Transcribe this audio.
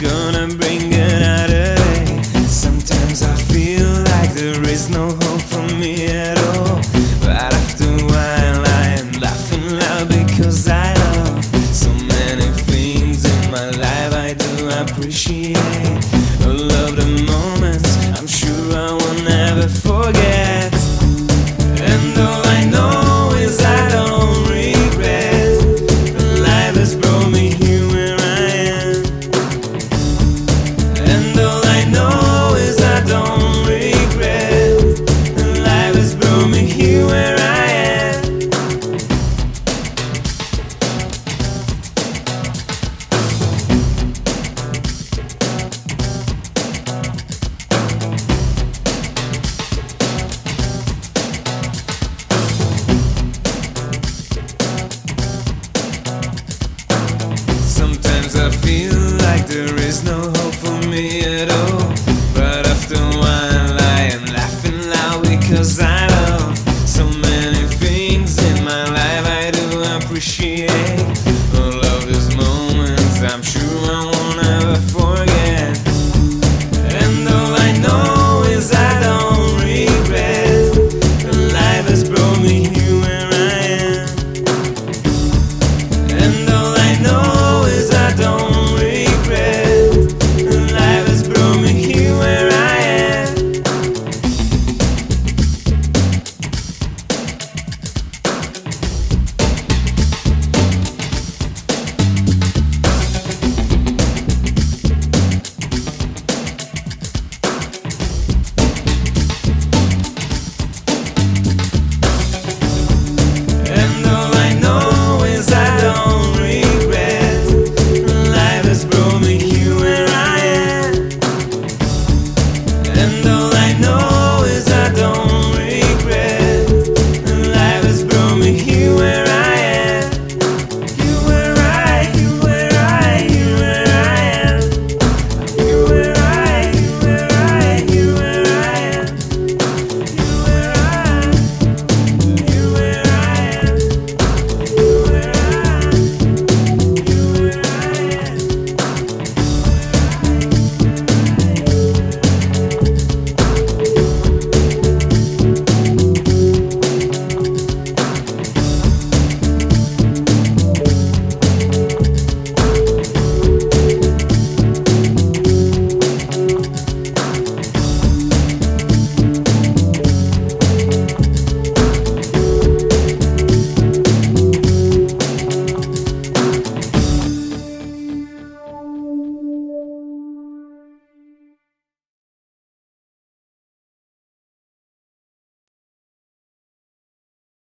gonna bring another day. Sometimes I feel like there is no hope for me at all. But after a while, I am laughing loud because I love so many things in my life I do appreciate. I love them all. There's no hope for me at all.